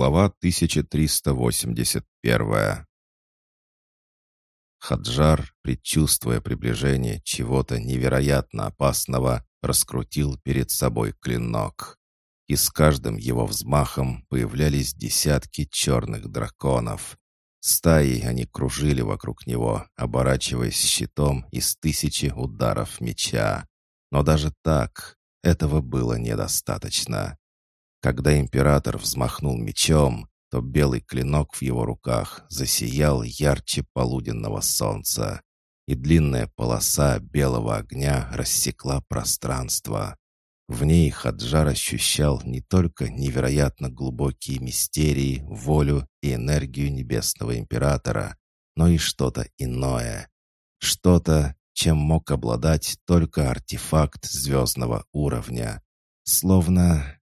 Глава 1381 Хаджар, предчувствуя приближение чего-то невероятно опасного, раскрутил перед собой клинок. И с каждым его взмахом появлялись десятки черных драконов. Стаи они кружили вокруг него, оборачиваясь щитом из тысячи ударов меча. Но даже так этого было недостаточно. Когда император взмахнул мечом, то белый клинок в его руках засиял ярче полуденного солнца, и длинная полоса белого огня рассекла пространство. В ней Хаджар ощущал не только невероятно глубокие мистерии, волю и энергию Небесного Императора, но и что-то иное. Что-то, чем мог обладать только артефакт звездного уровня. Словно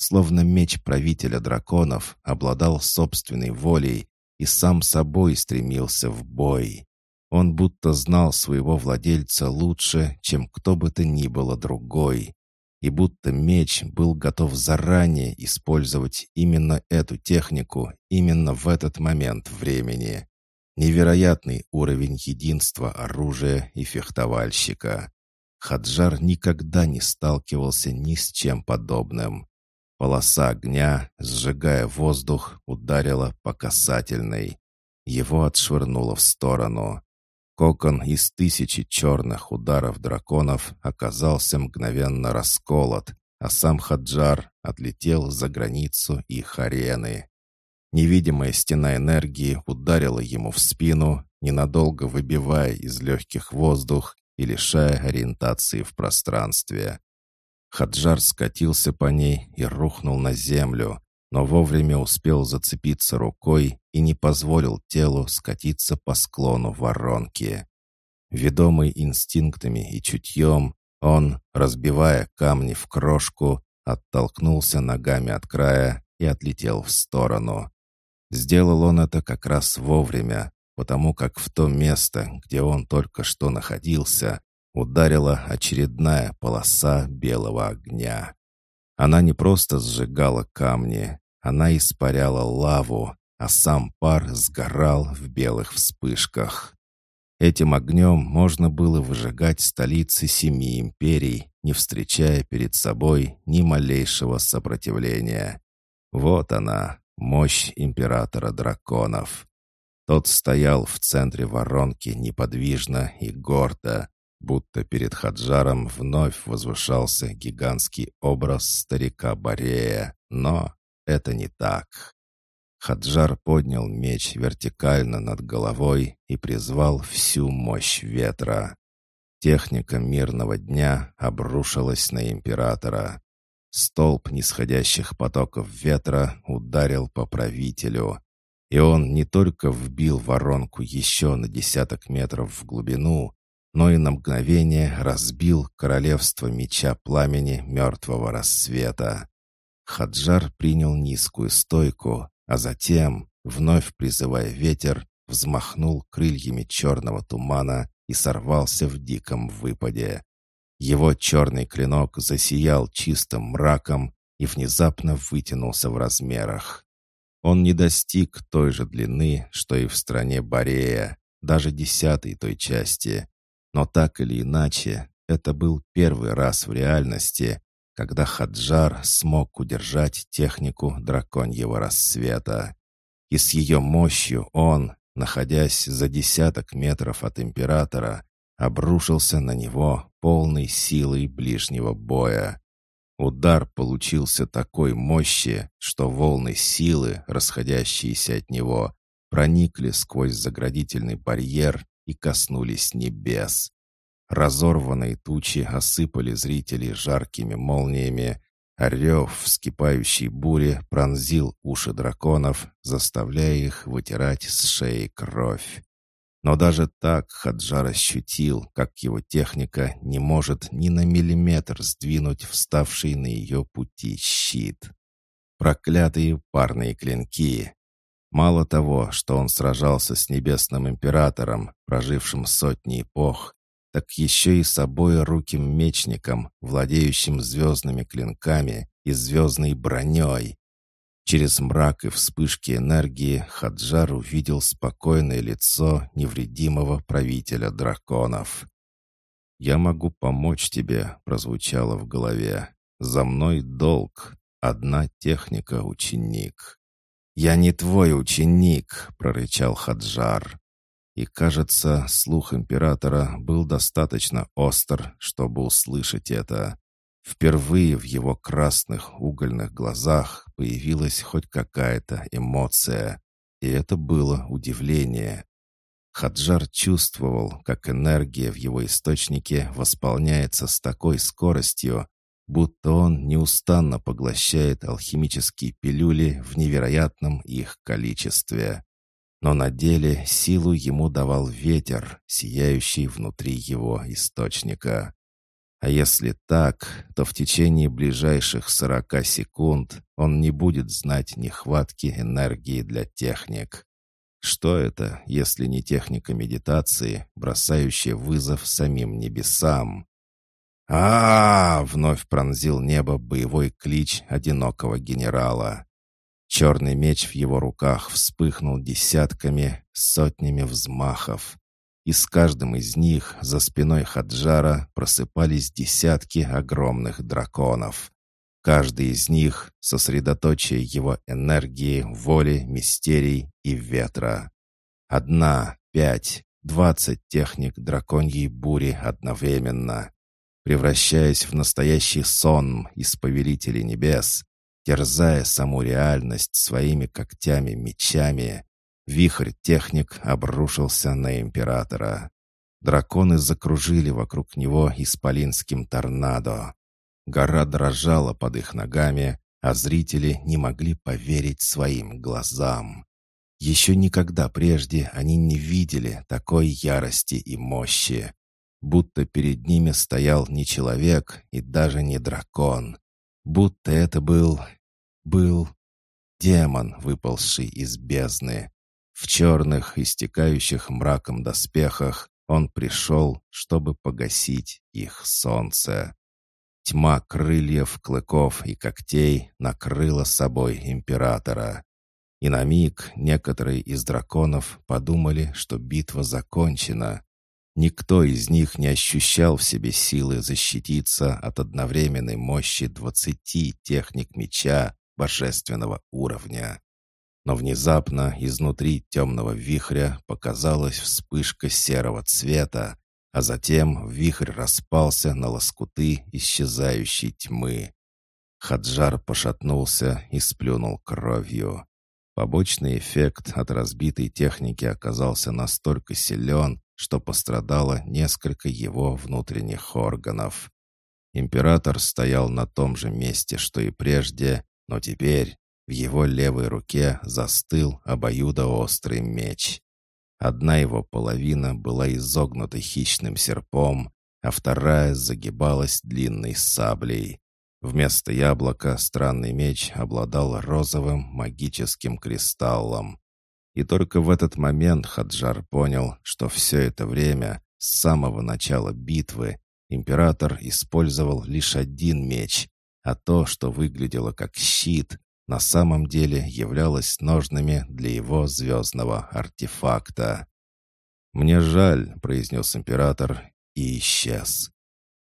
словно меч правителя драконов, обладал собственной волей и сам собой стремился в бой. Он будто знал своего владельца лучше, чем кто бы то ни было другой, и будто меч был готов заранее использовать именно эту технику именно в этот момент времени. Невероятный уровень единства оружия и фехтовальщика. Хаджар никогда не сталкивался ни с чем подобным. Полоса огня, сжигая воздух, ударила по касательной. Его отшвырнуло в сторону. Кокон из тысячи черных ударов драконов оказался мгновенно расколот, а сам Хаджар отлетел за границу их арены. Невидимая стена энергии ударила ему в спину, ненадолго выбивая из легких воздух и лишая ориентации в пространстве. Хаджар скатился по ней и рухнул на землю, но вовремя успел зацепиться рукой и не позволил телу скатиться по склону воронки. Ведомый инстинктами и чутьем, он, разбивая камни в крошку, оттолкнулся ногами от края и отлетел в сторону. Сделал он это как раз вовремя, потому как в то место, где он только что находился, ударила очередная полоса белого огня. Она не просто сжигала камни, она испаряла лаву, а сам пар сгорал в белых вспышках. Этим огнем можно было выжигать столицы семи империй, не встречая перед собой ни малейшего сопротивления. Вот она, мощь императора драконов. Тот стоял в центре воронки неподвижно и гордо, будто перед Хаджаром вновь возвышался гигантский образ старика Борея, но это не так. Хаджар поднял меч вертикально над головой и призвал всю мощь ветра. Техника мирного дня обрушилась на императора. Столб нисходящих потоков ветра ударил по правителю, и он не только вбил воронку еще на десяток метров в глубину, но и на мгновение разбил королевство меча пламени мертвого рассвета. Хаджар принял низкую стойку, а затем, вновь призывая ветер, взмахнул крыльями черного тумана и сорвался в диком выпаде. Его черный клинок засиял чистым мраком и внезапно вытянулся в размерах. Он не достиг той же длины, что и в стране Борея, даже десятой той части, но так или иначе, это был первый раз в реальности, когда Хаджар смог удержать технику драконьего рассвета. И с ее мощью он, находясь за десяток метров от императора, обрушился на него полной силой ближнего боя. Удар получился такой мощи, что волны силы, расходящиеся от него, проникли сквозь заградительный барьер и коснулись небес. Разорванные тучи осыпали зрителей жаркими молниями, а рев вскипающей бури пронзил уши драконов, заставляя их вытирать с шеи кровь. Но даже так Хаджар ощутил, как его техника не может ни на миллиметр сдвинуть вставший на ее пути щит. Проклятые парные клинки! Мало того, что он сражался с небесным императором, прожившим сотни эпох, так еще и собой руким мечником, владеющим звездными клинками и звездной броней. Через мрак и вспышки энергии Хаджар увидел спокойное лицо невредимого правителя драконов. «Я могу помочь тебе», — прозвучало в голове. «За мной долг. Одна техника, ученик». «Я не твой ученик», — прорычал Хаджар. И, кажется, слух императора был достаточно остр, чтобы услышать это. Впервые в его красных угольных глазах появилась хоть какая-то эмоция. И это было удивление. Хаджар чувствовал, как энергия в его источнике восполняется с такой скоростью, будто он неустанно поглощает алхимические пилюли в невероятном их количестве. Но на деле силу ему давал ветер, сияющий внутри его источника. А если так, то в течение ближайших сорока секунд он не будет знать нехватки энергии для техник. Что это, если не техника медитации, бросающая вызов самим небесам? А, -а, -а вновь пронзил небо боевой клич одинокого генерала. Черный меч в его руках вспыхнул десятками, сотнями взмахов. И с каждым из них за спиной Хаджара просыпались десятки огромных драконов. Каждый из них — сосредоточие его энергии, воли, мистерий и ветра. Одна, пять, двадцать техник драконьей бури одновременно. Превращаясь в настоящий сон из повелителей небес, терзая саму реальность своими когтями-мечами, вихрь техник обрушился на императора. Драконы закружили вокруг него исполинским торнадо. Гора дрожала под их ногами, а зрители не могли поверить своим глазам. Еще никогда прежде они не видели такой ярости и мощи. Будто перед ними стоял не человек и даже не дракон. Будто это был... был... демон, выползший из бездны. В черных, истекающих мраком доспехах он пришел, чтобы погасить их солнце. Тьма крыльев, клыков и когтей накрыла собой императора. И на миг некоторые из драконов подумали, что битва закончена. Никто из них не ощущал в себе силы защититься от одновременной мощи двадцати техник меча божественного уровня. Но внезапно изнутри темного вихря показалась вспышка серого цвета, а затем вихрь распался на лоскуты исчезающей тьмы. Хаджар пошатнулся и сплюнул кровью. Побочный эффект от разбитой техники оказался настолько силен, что пострадало несколько его внутренних органов. Император стоял на том же месте, что и прежде, но теперь в его левой руке застыл обоюдоострый меч. Одна его половина была изогнута хищным серпом, а вторая загибалась длинной саблей. Вместо яблока странный меч обладал розовым магическим кристаллом. И только в этот момент Хаджар понял, что все это время, с самого начала битвы, император использовал лишь один меч, а то, что выглядело как щит, на самом деле являлась ножными для его звездного артефакта. «Мне жаль», — произнес император и исчез.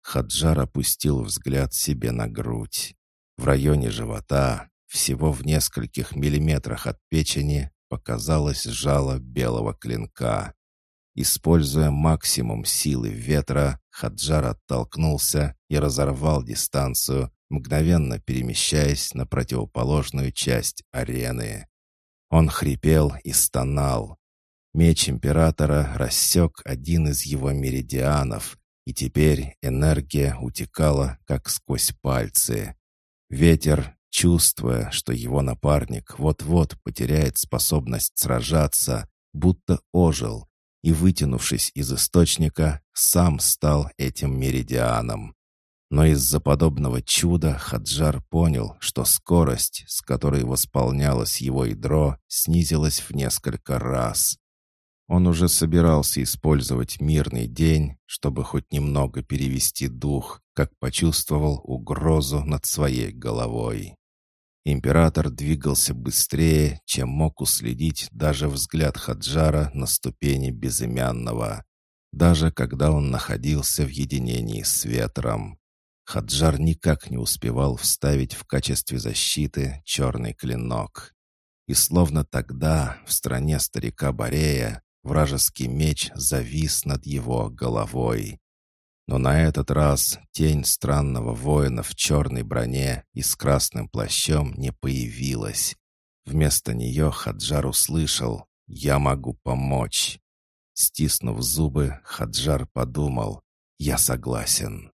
Хаджар опустил взгляд себе на грудь. В районе живота, всего в нескольких миллиметрах от печени, показалось жало белого клинка. Используя максимум силы ветра, Хаджар оттолкнулся и разорвал дистанцию, мгновенно перемещаясь на противоположную часть арены. Он хрипел и стонал. Меч императора рассек один из его меридианов, и теперь энергия утекала, как сквозь пальцы. Ветер, чувствуя, что его напарник вот-вот потеряет способность сражаться, будто ожил, и, вытянувшись из источника, сам стал этим меридианом. Но из-за подобного чуда Хаджар понял, что скорость, с которой восполнялось его ядро, снизилась в несколько раз. Он уже собирался использовать мирный день, чтобы хоть немного перевести дух, как почувствовал угрозу над своей головой. Император двигался быстрее, чем мог уследить даже взгляд Хаджара на ступени безымянного, даже когда он находился в единении с ветром. Хаджар никак не успевал вставить в качестве защиты черный клинок. И словно тогда, в стране старика Борея, вражеский меч завис над его головой. Но на этот раз тень странного воина в черной броне и с красным плащом не появилась. Вместо нее Хаджар услышал «Я могу помочь». Стиснув зубы, Хаджар подумал «Я согласен».